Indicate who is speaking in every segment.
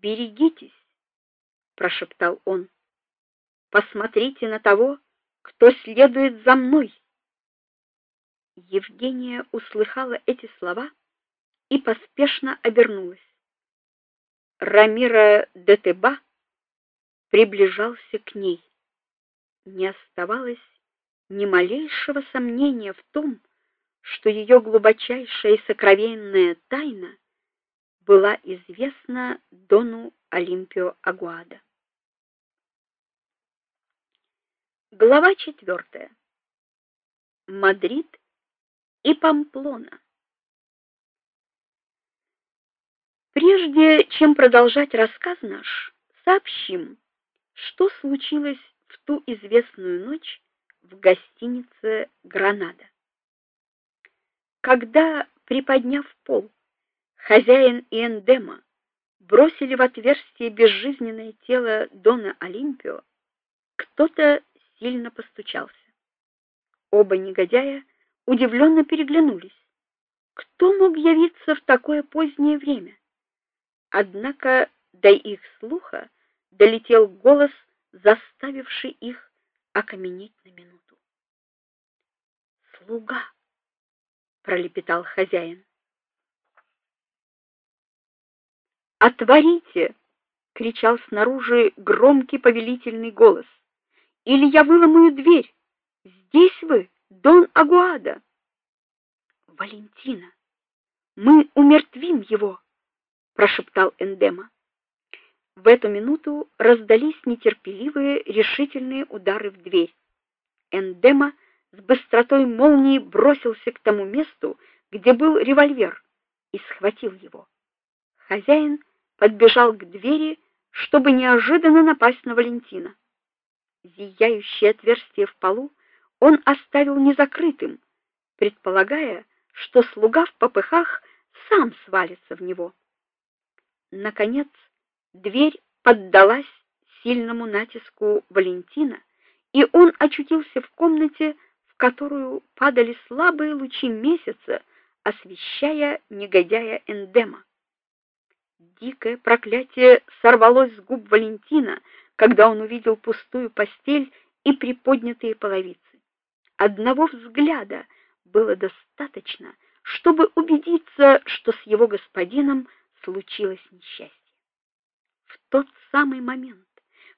Speaker 1: "Берегитесь", прошептал он. "Посмотрите на того, кто следует за мной". Евгения услыхала эти слова и поспешно обернулась. Рамира де Теба приближался к ней. Не оставалось ни малейшего сомнения в том, что ее глубочайшая и сокровенная тайна была известна дону Олимпио Агуада. Глава четвертая. Мадрид и Памплона. Прежде чем продолжать рассказ наш, сообщим, что случилось в ту известную ночь в гостинице Гранада. Когда, приподняв пол, хозяин и Эндема бросили в отверстие безжизненное тело дона Олимпио, кто-то сильно постучался. Оба негодяя удивленно переглянулись. Кто мог явиться в такое позднее время? Однако до их слуха долетел голос, заставивший их окаменеть на минуту. "Слуга", пролепетал хозяин. "Отворите!" кричал снаружи громкий повелительный голос. "Или я выломаю дверь. Здесь вы, Дон Агуада". Валентина, мы умертвим его прошептал Эндема. В эту минуту раздались нетерпеливые, решительные удары в дверь. Эндема с быстротой молнии бросился к тому месту, где был револьвер, и схватил его. Хозяин подбежал к двери, чтобы неожиданно напасть на Валентина. Зияющее отверстие в полу он оставил незакрытым, предполагая, что слуга в попыхах сам свалится в него. Наконец, дверь поддалась сильному натиску Валентина, и он очутился в комнате, в которую падали слабые лучи месяца, освещая негодяя Эндема. Дикое проклятие сорвалось с губ Валентина, когда он увидел пустую постель и приподнятые половицы. Одного взгляда было достаточно, чтобы убедиться, что с его господином случилось несчастье. В тот самый момент,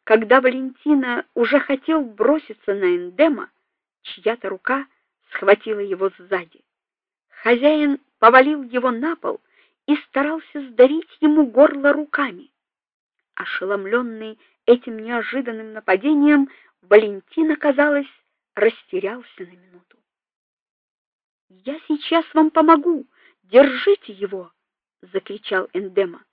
Speaker 1: когда Валентина уже хотел броситься на Эндема, чья-то рука схватила его сзади. Хозяин повалил его на пол и старался сдавить ему горло руками. Ошеломленный этим неожиданным нападением, Валентин, казалось, растерялся на минуту. Я сейчас вам помогу. Держите его, закричал Эндема.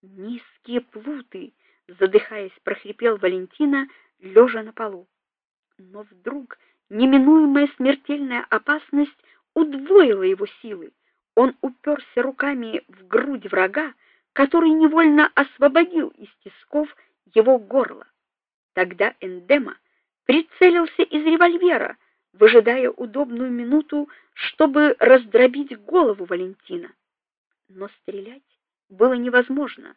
Speaker 1: Низкие плуты, задыхаясь, прохрипел Валентина, лежа на полу. Но вдруг неминуемая смертельная опасность удвоила его силы. Он уперся руками в грудь врага, который невольно освободил из тисков его горло. Тогда Эндема прицелился из револьвера, выжидая удобную минуту, чтобы раздробить голову Валентина но стрелять было невозможно.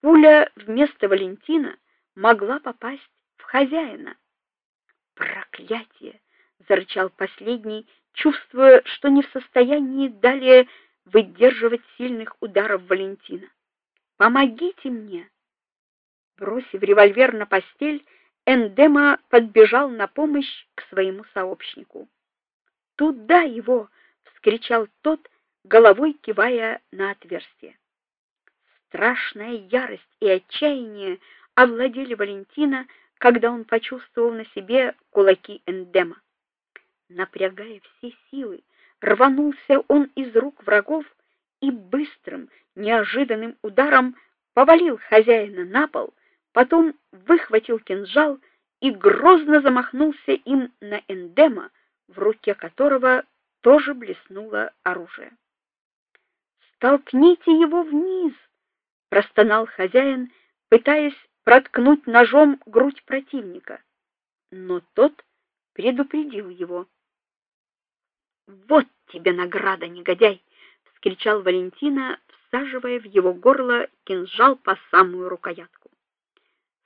Speaker 1: Пуля вместо Валентина могла попасть в хозяина. Проклятие, зарычал последний, чувствуя, что не в состоянии далее выдерживать сильных ударов Валентина. Помогите мне. Бросив револьвер на постель, Эндема подбежал на помощь к своему сообщнику. "Туда его!" вскричал тот, головой кивая на отверстие. Страшная ярость и отчаяние овладели Валентина, когда он почувствовал на себе кулаки Эндема. Напрягая все силы, рванулся он из рук врагов и быстрым, неожиданным ударом повалил хозяина на пол, потом выхватил кинжал и грозно замахнулся им на Эндема, в руке которого тоже блеснуло оружие. Толкните его вниз, простонал хозяин, пытаясь проткнуть ножом грудь противника. Но тот предупредил его. Вот тебе награда, негодяй, вскричал Валентина всаживая в его горло кинжал по самую рукоятку.